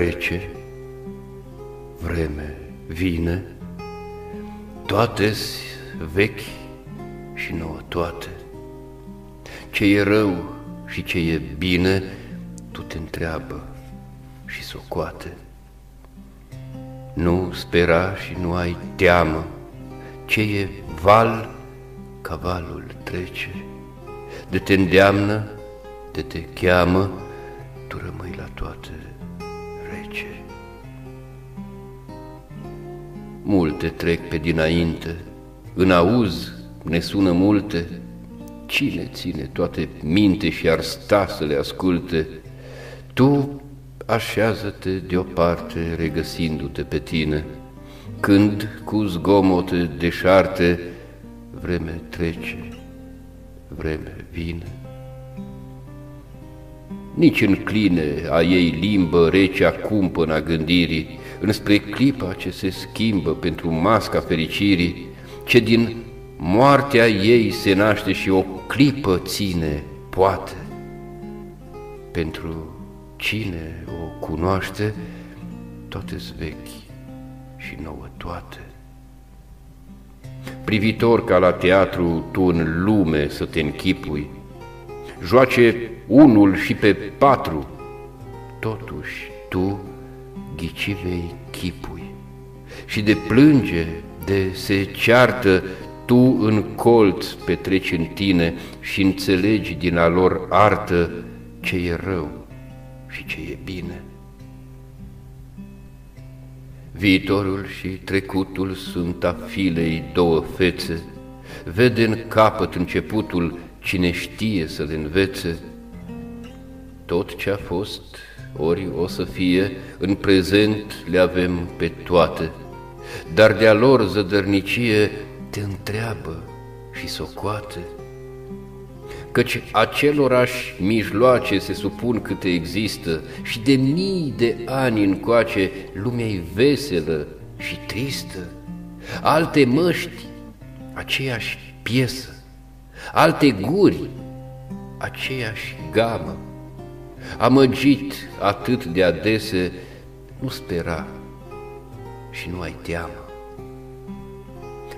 trece, vreme vine, toate vechi și nouă toate. Ce e rău și ce e bine, tu te întreabă și socoate. Nu spera și nu ai teamă, ce e val, cavalul trece, de te îndeamnă, de te cheamă, tu rămâi la toate rece. Multe trec pe dinainte, în auz ne sună multe, cine ține toate minte și ar sta să le asculte? Tu așează-te deoparte regăsindu-te pe tine, când cu zgomote deșarte vreme trece, vreme vine. Nici în cline a ei limbă rece până a gândirii, înspre clipa ce se schimbă pentru masca fericirii, ce din moartea ei se naște și o clipă ține, poate. Pentru cine o cunoaște, toate vechi și nouă toate. Privitor ca la teatru, tu în lume să te închipui, joace unul și pe patru, totuși tu ghicivei chipui și de plânge, de se ceartă, tu în colț petreci în tine și înțelegi din a lor artă ce e rău și ce e bine. Viitorul și trecutul sunt a filei două fețe, vede în capăt începutul cine știe să le învețe. Tot ce a fost, ori o să fie, în prezent le avem pe toate, dar de-a lor zădărnicie te întreabă și socoate. Căci acelorași mijloace se supun câte există și de mii de ani încoace lumea e veselă și tristă. Alte măști, aceeași piesă, alte guri, aceeași gamă. Amăgit atât de adese, nu spera și nu ai teamă.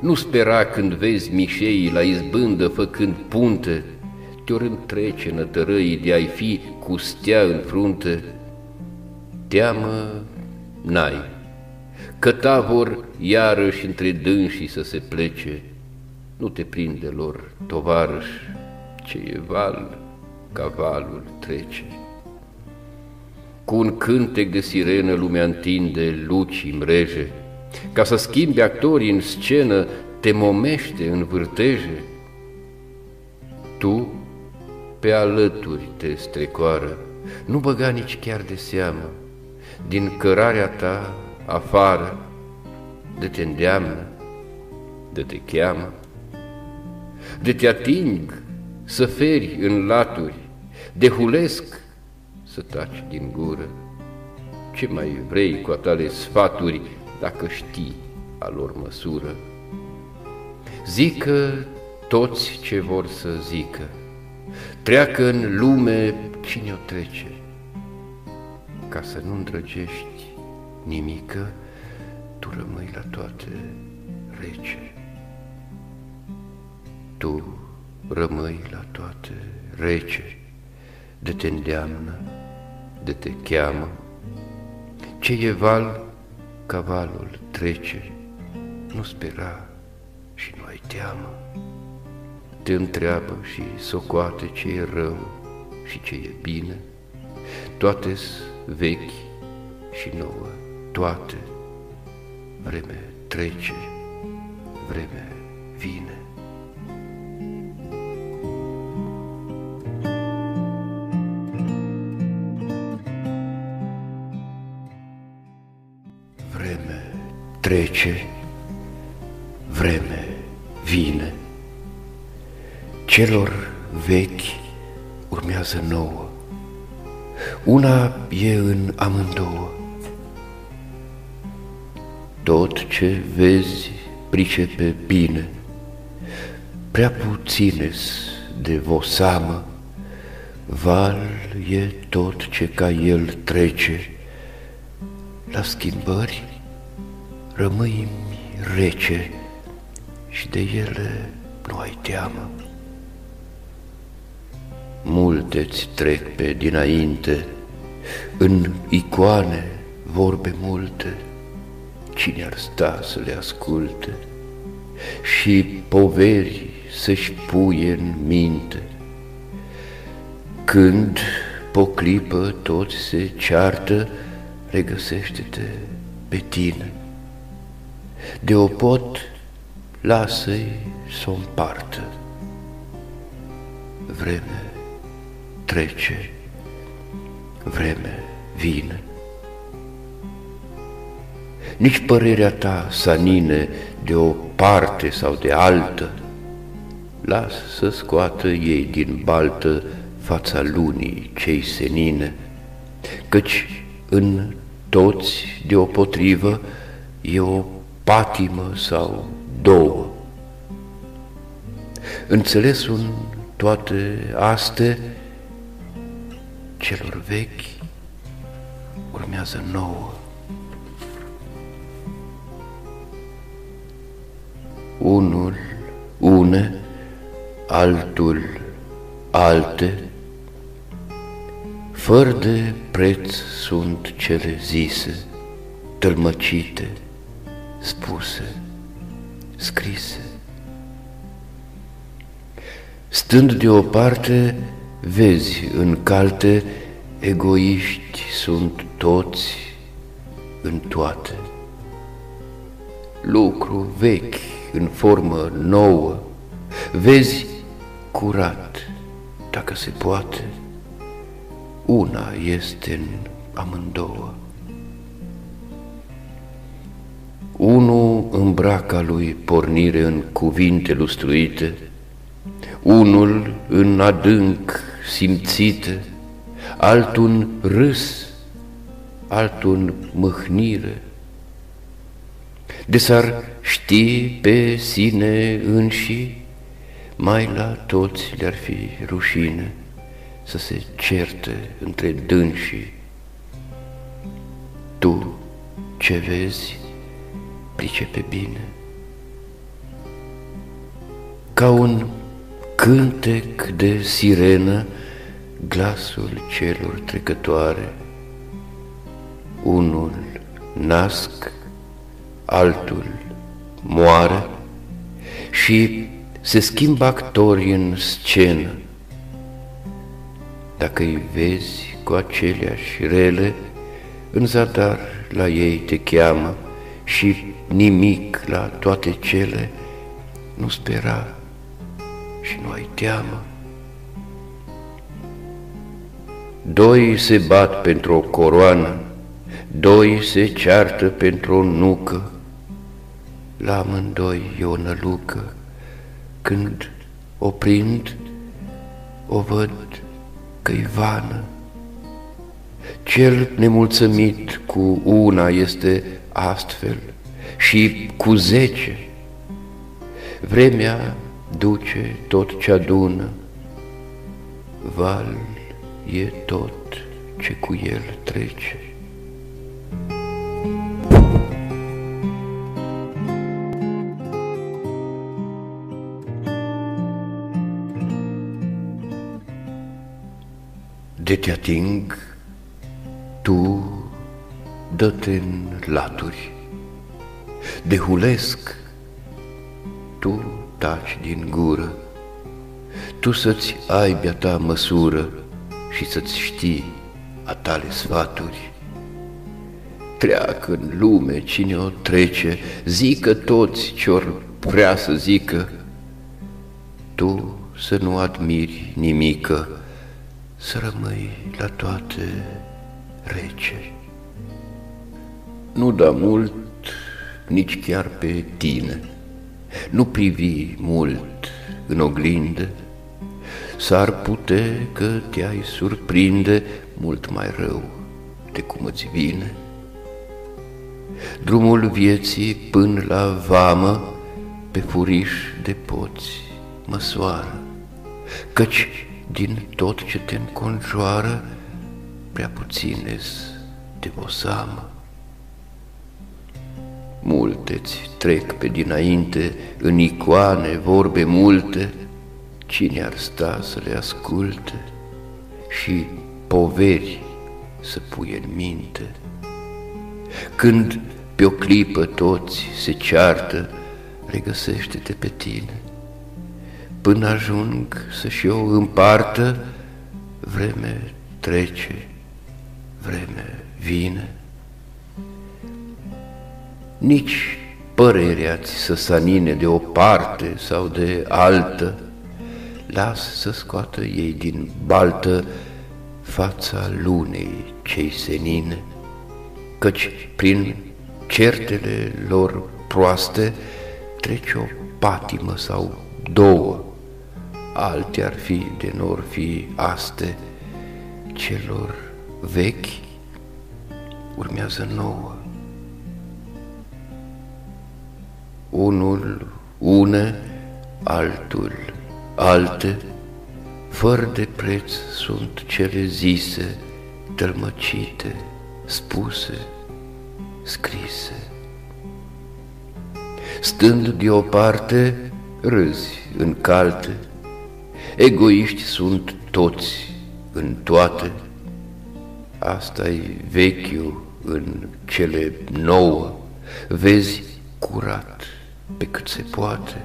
Nu spera când vezi mișeii la izbândă făcând punte, te-ori întrece nătărăii de a-i fi cu stea în frunte. Teamă n-ai, că ta vor iarăși între dânsii să se plece, nu te prinde lor, tovarăș, ce e val, cavalul trece. Cu un cântec de sirenă lumea întinde lucii mreje, ca să schimbi actorii în scenă, te momește în vârteje. Tu pe alături te strecoară, nu băga nici chiar de seamă, din cărarea ta afară, de te îndeamnă, de te cheamă, de te ating să feri în laturi, de hulesc să taci din gură. Ce mai vrei cu a tale sfaturi dacă știi a lor măsură. Zică toți ce vor să zică, treacă în lume cine o trece, ca să nu îndrăgești nimică, tu rămâi la toate rece. Tu rămâi la toate rece, de te îndeamnă, de te cheamă, ce e val cavalul trece, nu spera și nu ai teamă. Te întreabă și socoate ce e rău și ce e bine, toate vechi și nouă, toate, vreme trece, vreme vine. Trece, vreme vine, celor vechi urmează nouă, una e în amândouă. Tot ce vezi pricepe bine, prea puțines de vosamă, val e tot ce ca el trece, la schimbări rămâi rece și de ele nu ai teamă. Multe-ți trec pe dinainte, în icoane vorbe multe, cine ar sta să le asculte și poveri să-și puie în minte. Când po clipă toți se ceartă, regăsește-te pe tine. De o pot, lasă-i să o împartă. Vreme trece, vreme vine. Nici părerea ta, sanine, de o parte sau de altă, las să scoată ei din baltă fața lunii cei senine, căci în toți deopotrivă e o patimă sau două. Înțelesul toate astea celor vechi urmează nouă. Unul une, altul alte, fără de preț sunt cele zise, tălmăcite, spuse, scrise. Stând deoparte, vezi în calte, egoiști sunt toți în toate. Lucru vechi în formă nouă, vezi curat, dacă se poate, una este în amândouă. Unul îmbraca lui pornire în cuvinte lustruite, unul în adânc simțite, altul râs, altul mâhnire. De s-ar ști pe sine înși, mai la toți le-ar fi rușine să se certe între dânsii. Tu ce vezi, pricepe bine. Ca un cântec de sirenă, glasul celor trecătoare, unul nasc, altul moare și se schimbă actorii în scenă. Dacă îi vezi cu aceleași rele, în zadar la ei te cheamă și nimic la toate cele nu spera și nu ai teamă. Doi se bat pentru o coroană, doi se ceartă pentru o nucă, la amândoi e o nălucă, când o prind, o văd că-i vană. Cel nemulțumit cu una este astfel și cu zece. Vremea duce tot ce adună, val e tot ce cu el trece. De te ating, tu dă-te în laturi, de hulesc, tu taci din gură, tu să-ți ai bea ta măsură și să-ți știi a tale sfaturi. Treacă în lume cine o trece, zică toți ce-or vrea să zică, tu să nu admiri nimică, să rămâi la toate rece. Nu da mult nici chiar pe tine, nu privi mult în oglindă, s-ar pute că te-ai surprinde mult mai rău de cum îți vine. Drumul vieții până la vamă pe furiș de poți măsoară, căci din tot ce te înconjoară, prea puțin de o samă. Multeți trec pe dinainte, în icoane vorbe multe, cine ar sta să le asculte și poveri să puie în minte? Când pe o clipă toți se ceartă, regăsește-te pe tine. Până ajung să-și eu împartă, vreme trece, vreme vine. Nici părerea ți să sanine de o parte sau de altă, las să scoată ei din baltă fața lunei cei senine, căci prin certele lor proaste trece o patimă sau două, alte ar fi de nor fi aste, celor vechi urmează nouă. Unul une, altul alte, fără de preț sunt cele zise, tălmăcite, spuse, scrise. Stând de o parte, râzi în calte, egoiști sunt toți în toate, asta e vechiul în cele nouă, vezi curat pe cât se poate.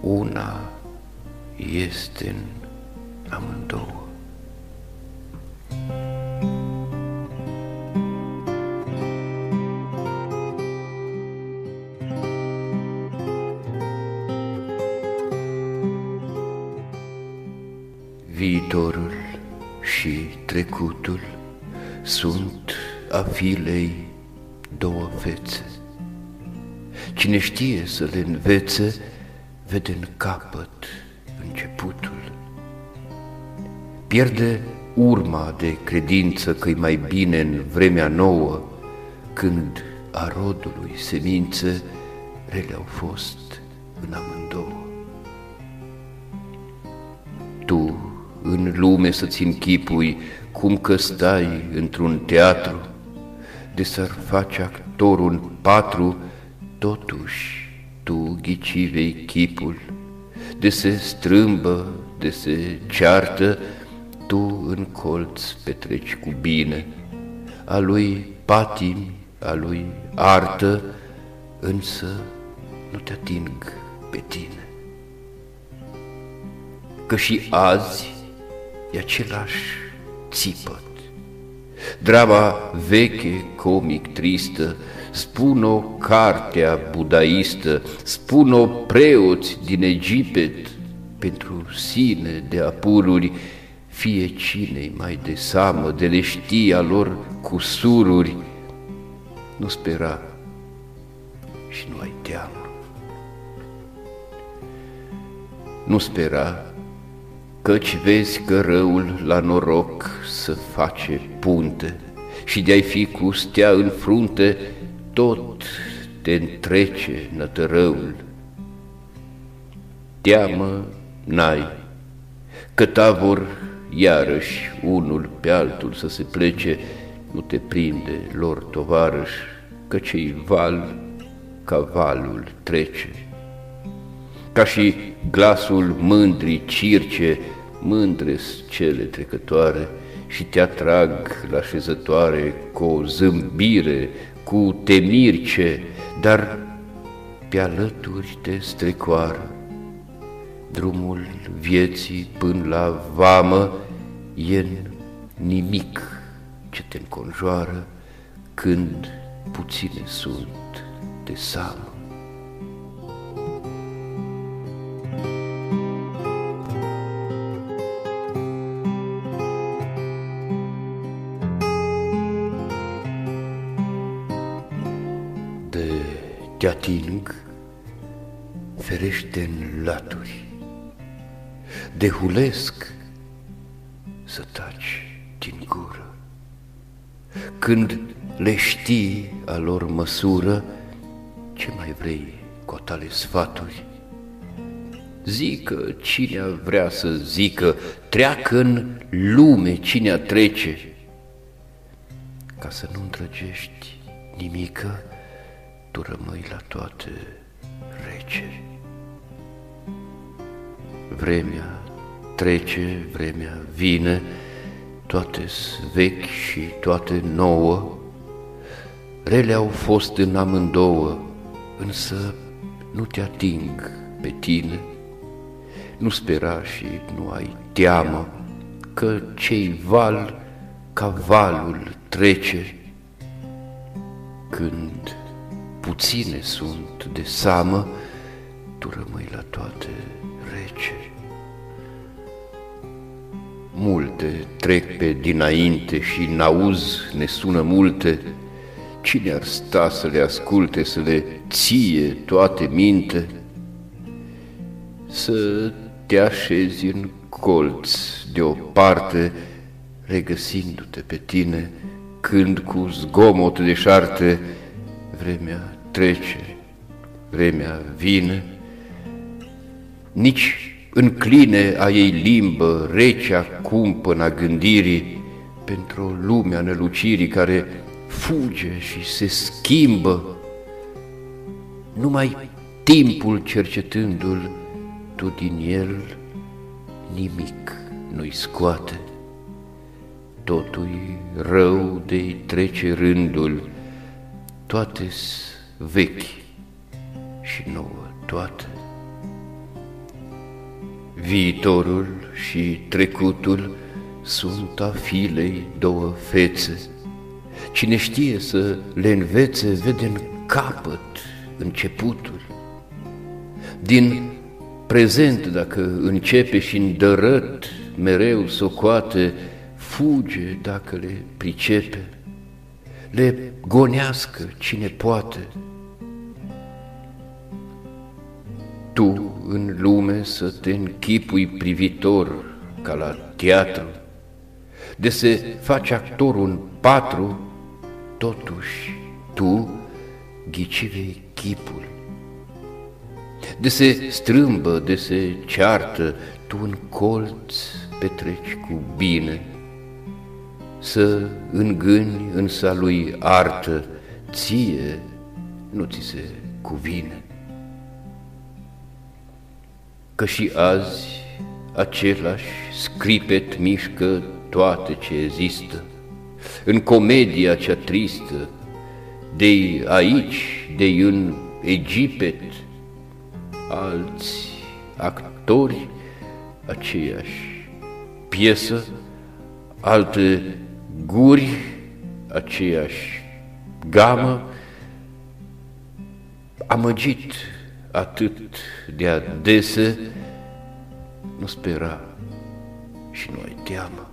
Una este în amândouă. Viitorul și trecutul sunt a filei două fețe. Cine știe să le învețe, vede în capăt începutul. Pierde urma de credință că-i mai bine în vremea nouă, când a rodului semințe rele au fost în amândouă. Tu în lume să-ți închipui cum că stai într-un teatru, de să-r faci actorul în patru, totuși tu ghicivei chipul, de se strâmbă, de se ceartă, tu în colț petreci cu bine, a lui patimi, a lui artă, însă nu te ating pe tine. Că și azi e același țipăt. Drama veche, comic, tristă, spun-o cartea budaistă, spun-o preoți din Egipet, pentru sine de apururi, fie cine mai de samă, de le știa lor cu sururi, nu spera și nu ai teamă. Nu spera căci vezi că răul la noroc să face punte și de-ai fi cu stea în frunte, tot te întrece nătărăul. Teamă n-ai, că ta vor iarăși unul pe altul să se plece, nu te prinde lor tovarăș, că cei val ca valul trece. Ca și glasul mândrii circe, mândre cele trecătoare și te atrag la șezătoare cu o zâmbire, cu temirce, dar pe alături te strecoară. Drumul vieții până la vamă e nimic ce te înconjoară când puține sunt de samă. Te ating, ferește în laturi, dehulesc să taci din gură. Când le știi a lor măsură, ce mai vrei cu tale sfaturi? Zică cine vrea să zică, treacă în lume cine trece, ca să nu îndrăgești nimică, tu rămâi la toate rece. Vremea trece, vremea vine, toate vechi și toate nouă, rele au fost în amândouă, însă nu te ating pe tine, nu spera și nu ai teamă că cei val ca valul trece, când puține sunt de samă, tu rămâi la toate rece. Multe trec pe dinainte și n-auz, ne sună multe, Cine ar sta să le asculte, să le ție toate minte? Să te așezi în colț deoparte, regăsindu-te pe tine, când cu zgomot de șarte vremea trece, vremea vine, nici încline a ei limbă, recea cumpăna gândirii, pentru lumea nălucirii care fuge și se schimbă, numai timpul cercetându-l, tu din el nimic nu-i scoate. totul rău de trece rândul, toate vechi și nouă toate. Viitorul și trecutul sunt a filei două fețe, Cine știe să le învețe, vede în capăt începutul. Din prezent, dacă începe și îndărăt mereu socoate, fuge dacă le pricepe, le gonească cine poate. Tu în lume să te închipui privitor ca la teatru, de se face actorul în patru, totuși tu ghicivei chipul. De se strâmbă, de se ceartă, tu în colț petreci cu bine, să îngâni în lui artă, ție nu ți se cuvine. Că și azi același scripet mișcă toate ce există, în comedia cea tristă, de aici, de în Egipet, alți actori, aceeași piesă, alte guri, aceeași gamă, amăgit atât de adese, nu spera și nu ai teamă.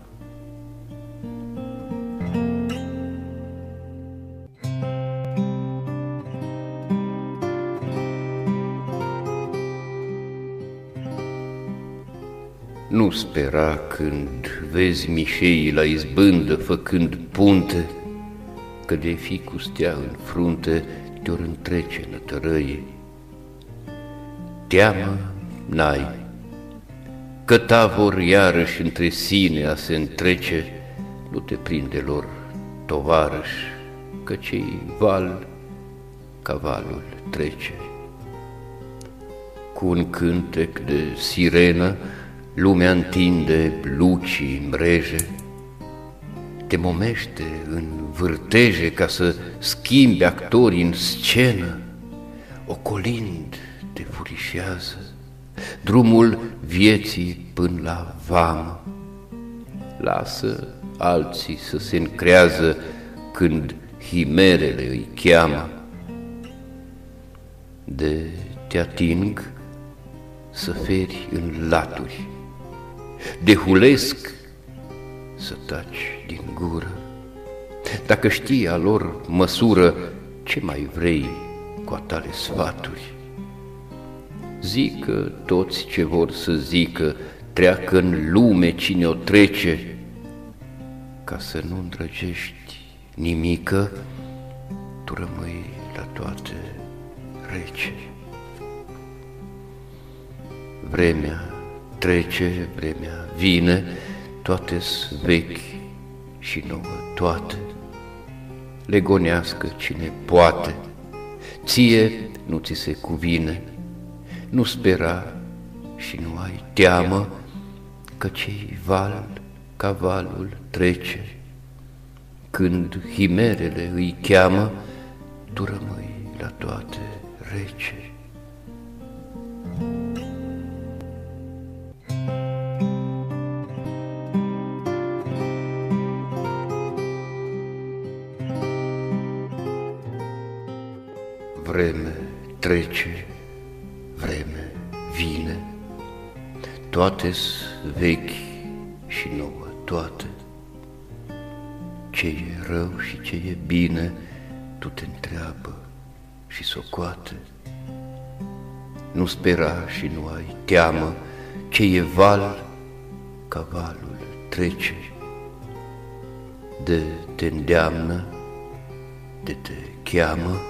Nu spera când vezi mișeii la izbândă făcând punte, Că de fi cu stea în frunte te-or întrece nătărăie. Teamă n-ai, că ta vor iarăși între sine a se întrece, Nu te prinde lor tovarăș, că cei val cavalul trece. Cu un cântec de sirenă, Lumea întinde lucii mreje, te momește în vârteje ca să schimbi actorii în scenă, ocolind te furișează drumul vieții până la vamă. Lasă alții să se încrează când himerele îi cheamă. De te ating să feri în laturi dehulesc să taci din gură. Dacă știi a lor măsură, ce mai vrei cu a tale sfaturi? Zică toți ce vor să zică, treacă în lume cine o trece, ca să nu îndrăgești nimică, tu rămâi la toate rece. Vremea trece, vremea vine, toate vechi și nouă toate. le gonească cine poate. Ție nu ți se cuvine, nu spera și nu ai teamă că cei val ca valul trece. Când himerele îi cheamă, tu rămâi la toate rece. Vreme trece, toate-s vechi și nouă, toate. Ce e rău și ce e bine, tu te întreabă și socoate. Nu spera și nu ai teamă, ce e val, ca valul trece. De te îndeamnă, de te cheamă,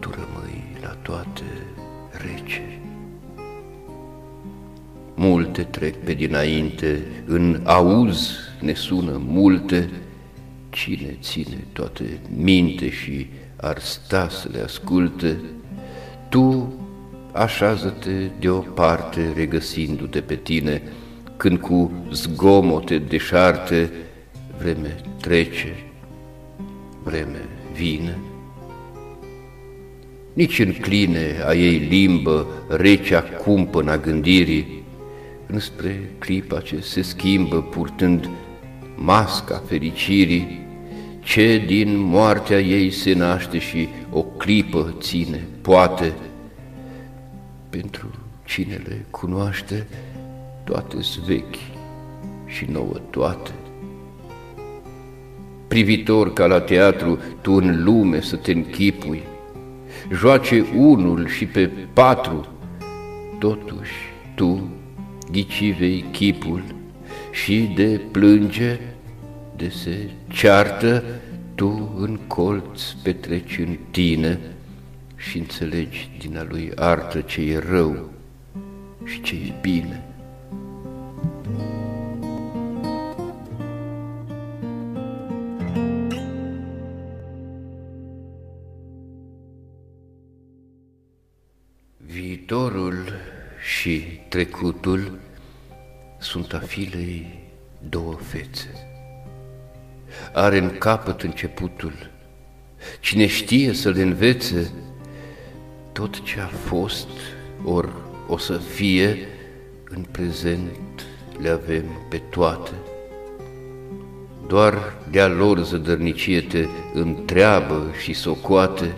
tu rămâi la toate rece. Multe trec pe dinainte, în auz ne sună multe, Cine ține toate minte și ar sta să le asculte, Tu așează-te deoparte regăsindu-te pe tine, Când cu zgomote deșarte. Vreme trece, vreme vine, nici în cline a ei limbă recea cumpăna gândirii, înspre clipa ce se schimbă purtând masca fericirii, ce din moartea ei se naște și o clipă ține, poate, pentru cine le cunoaște, toate vechi și nouă toate. Privitor ca la teatru, tu în lume să te închipui, joace unul și pe patru, totuși tu ghicivei chipul și de plânge, de se ceartă, tu în colț petreci în tine și înțelegi din a lui artă ce e rău și ce e bine. Viitorul și trecutul sunt a filei două fețe. Are în capăt începutul. Cine știe să le învețe tot ce a fost, ori o să fie, în prezent le avem pe toate. Doar de-a lor zădărnicie te întreabă și socoate,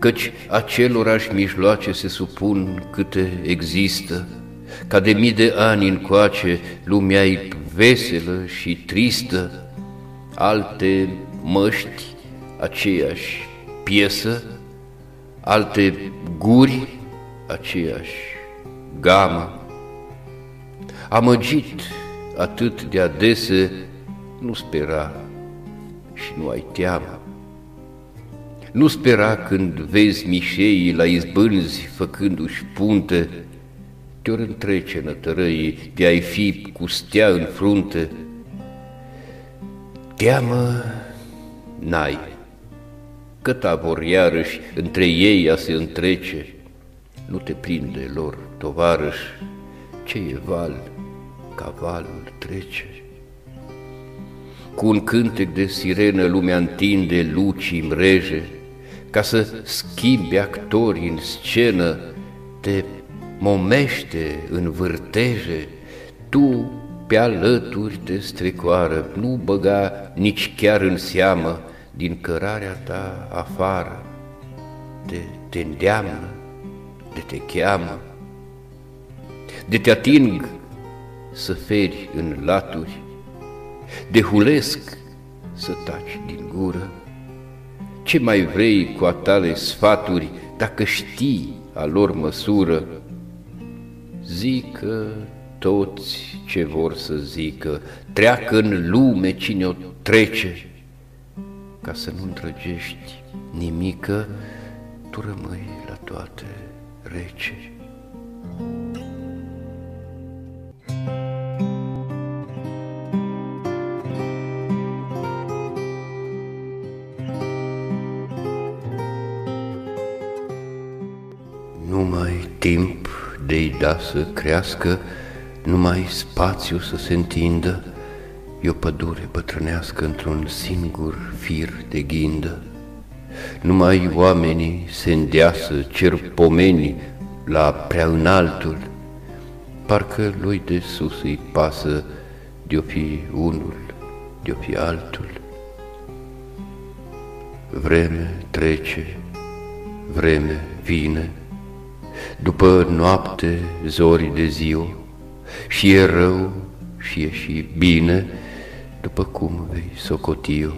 căci acelorași mijloace se supun câte există, ca de mii de ani încoace lumea e veselă și tristă, alte măști, aceeași piesă, alte guri, aceeași gamă. Amăgit atât de adese, nu spera și nu ai teamă. Nu spera când vezi mișeii la izbânzi făcându-și punte, te-ori întrece nătărăii de a-i fi cu stea în frunte. Teamă n-ai, câta vor iarăși între ei a se întrece, nu te prinde lor, tovarăș, ce e val, ca valul trece. Cu un cântec de sirenă lumea întinde lucii mreje, ca să schimbi actorii în scenă, te momește în vârteje, tu pe alături te strecoară, nu băga nici chiar în seamă din cărarea ta afară, de te îndeamnă, de te cheamă, de te ating să feri în laturi, de hulesc să taci din gură. Ce mai vrei cu a tale sfaturi dacă știi a lor măsură? Zică toți ce vor să zică, treacă în lume cine o trece, ca să nu îndrăgești nimică, tu rămâi la toate rece. Timp de-i da să crească, numai spațiu să se întindă, e o pădure bătrânească într-un singur fir de ghindă. Numai oamenii se îndeasă, cer pomeni la prea înaltul, parcă lui de sus îi pasă de-o fi unul, de-o fi altul. Vreme trece, vreme vine, după noapte zori de ziua, și e rău și e și bine, după cum vei socotiu.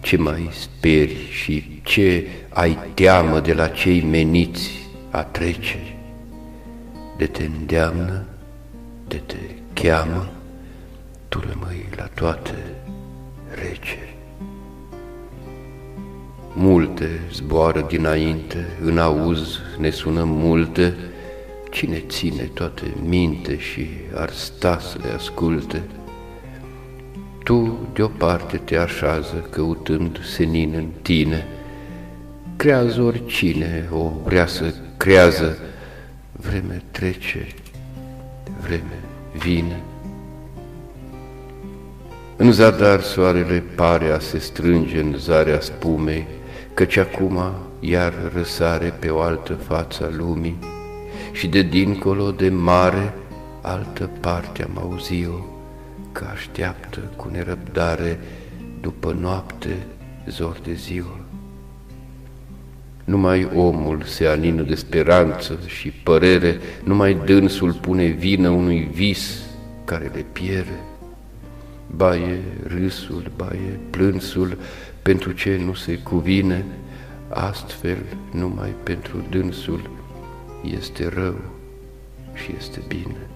Ce mai speri și ce ai teamă de la cei meniți a trece, de te îndeamnă, de te cheamă, tu rămâi la toate rece. Multe zboară dinainte, în auz ne sună multe, Cine ține toate minte și ar sta să le asculte? Tu deoparte te așează căutând senin în tine, Crează oricine o vrea să crează, vreme trece, vreme vine. În zadar soarele pare a se strânge în zarea spumei, Căci acum iar răsare pe o altă față a lumii, Și de dincolo de mare, altă parte am auzit-o, Că așteaptă cu nerăbdare după noapte zor de ziua. Numai omul se anină de speranță și părere, Numai dânsul pune vină unui vis care le pierde. Baie râsul, baie plânsul, pentru ce nu se cuvine, astfel numai pentru dânsul este rău și este bine.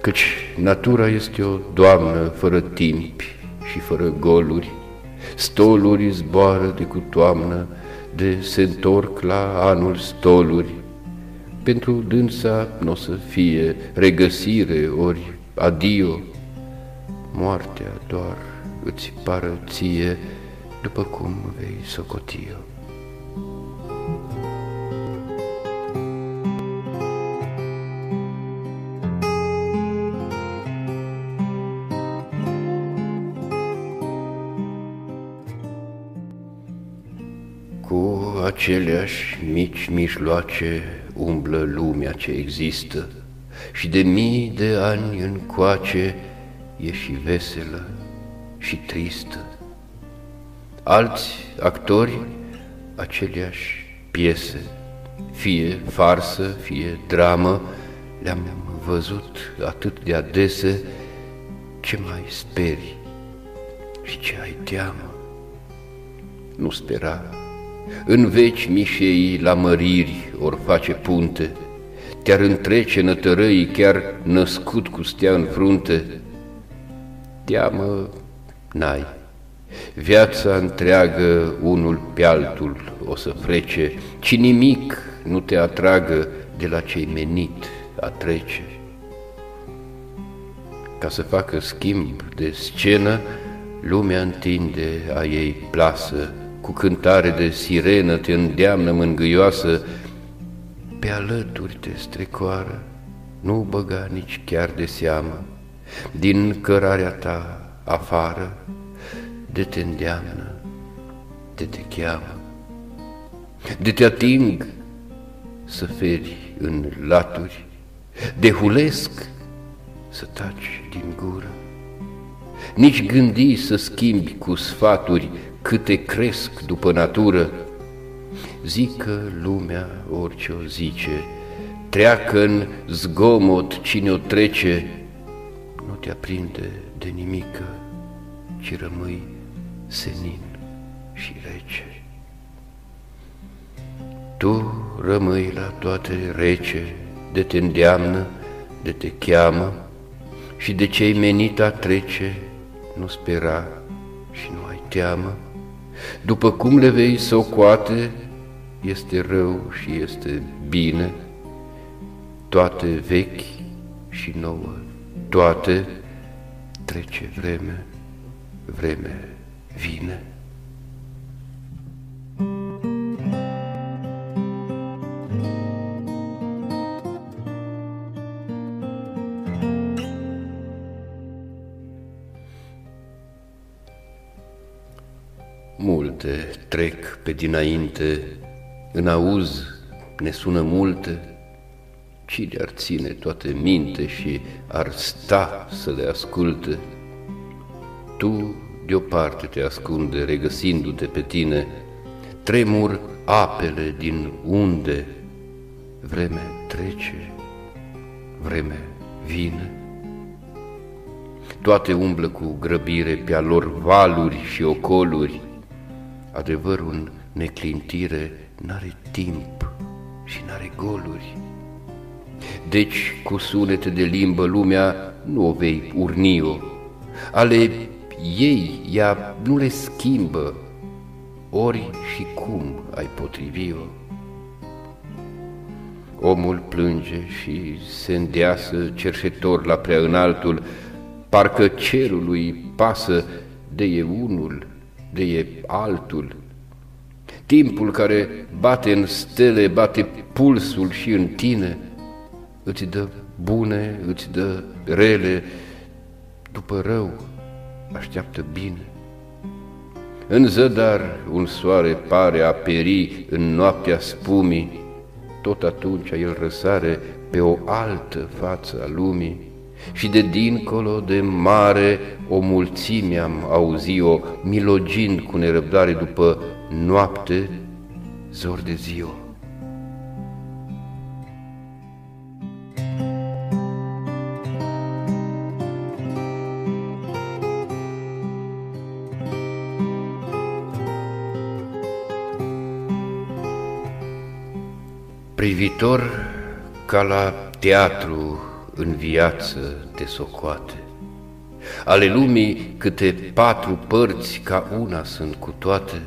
Căci natura este o doamnă fără timp și fără goluri, stoluri zboară de cu toamnă, de se întorc la anul stoluri. Pentru dânsa nu o să fie regăsire ori adio, moartea doar îți pară ție după cum vei socoti-o. Cu aceleași mici mijloace umblă lumea ce există și de mii de ani încoace e și veselă și tristă. Alți actori, aceleași piese, fie farsă, fie dramă, le-am văzut atât de adese, ce mai speri și ce ai teamă. Nu spera, în veci mișei la măriri or face punte, te-ar întrece nătărăii chiar născut cu stea în frunte, teamă n-ai. Viața întreagă unul pe altul o să frece, ci nimic nu te atragă de la cei menit a trece. Ca să facă schimb de scenă, lumea întinde a ei plasă, cu cântare de sirenă te îndeamnă mângâioasă, pe alături te strecoară, nu băga nici chiar de seamă, din cărarea ta afară, de te îndeamnă, de te cheamă, de te ating să feri în laturi, de hulesc să taci din gură. Nici gândi să schimbi cu sfaturi câte cresc după natură. Zică lumea orice o zice, treacă în zgomot cine o trece, nu te aprinde de nimică, ci rămâi senin și rece. Tu rămâi la toate rece, de te îndeamnă, de te cheamă și de cei menit a trece, nu spera și nu ai teamă. După cum le vei socoate, este rău și este bine, toate vechi și nouă, toate trece vreme, vreme vine. Multe trec pe dinainte, în auz ne sună multe, Cine ar ține toate minte și ar sta să le asculte? Tu deoparte te ascunde, regăsindu-te pe tine, tremur apele din unde vreme trece, vreme vine. Toate umblă cu grăbire pe-a lor valuri și ocoluri, adevărul în neclintire n-are timp și n-are goluri. Deci, cu sunete de limbă, lumea nu o vei urni-o, ale ei ea nu le schimbă, ori și cum ai potrivi-o. Omul plânge și se îndeasă cerșetor la prea înaltul, parcă cerului pasă de e unul, de e altul. Timpul care bate în stele, bate pulsul și în tine, îți dă bune, îți dă rele, după rău așteaptă bine. În zădar un soare pare a peri în noaptea spumii, tot atunci el răsare pe o altă față a lumii și de dincolo de mare o mulțime am auzit-o, milogind cu nerăbdare după noapte, zor de ziua. Privitor ca la teatru în viață te socoate, ale lumii câte patru părți ca una sunt cu toate,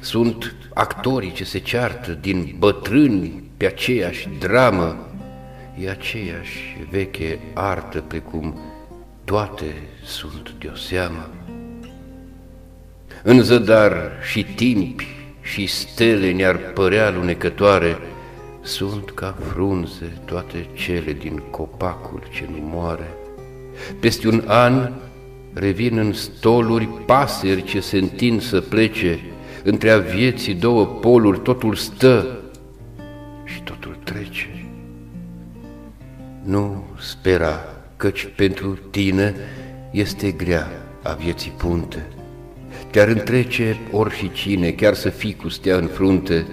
sunt actorii ce se ceartă din bătrâni pe aceeași dramă, e aceeași veche artă precum toate sunt de o seamă. În zădar și timpi și stele ne-ar părea lunecătoare, sunt ca frunze toate cele din copacul ce nu moare. Peste un an revin în stoluri paseri ce se întind să plece, între a vieții două poluri totul stă și totul trece. Nu spera, căci pentru tine este grea a vieții punte. Te-ar întrece orice cine, chiar să fii cu stea în frunte,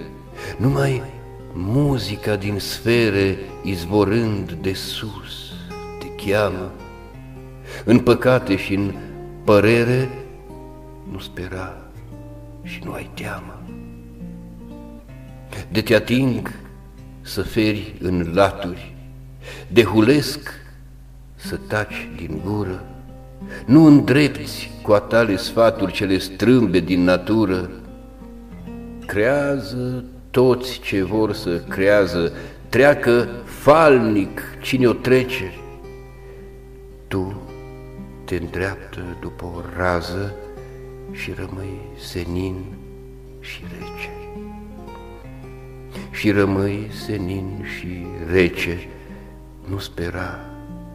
numai muzica din sfere izvorând de sus te cheamă. În păcate și în părere nu spera și nu ai teamă. De te ating să feri în laturi, de hulesc să taci din gură, nu îndrepți cu a tale sfaturi cele strâmbe din natură, creează toți ce vor să creează, treacă falnic cine o trece. Tu te îndreaptă după o rază și rămâi senin și rece. Și rămâi senin și rece, nu spera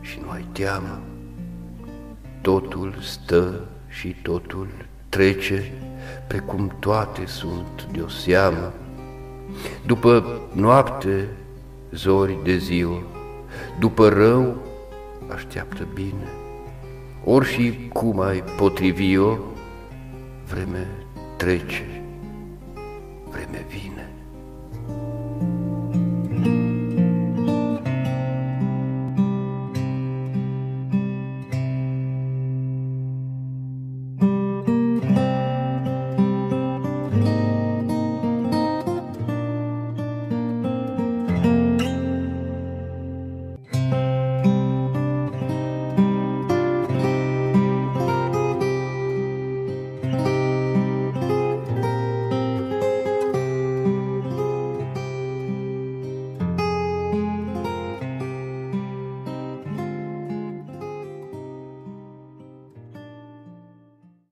și nu ai teamă. Totul stă și totul trece, precum toate sunt de o seamă. După noapte, zori de ziua, după rău, așteaptă bine. Ori și cum ai potrivi-o, vreme trece, vreme vine.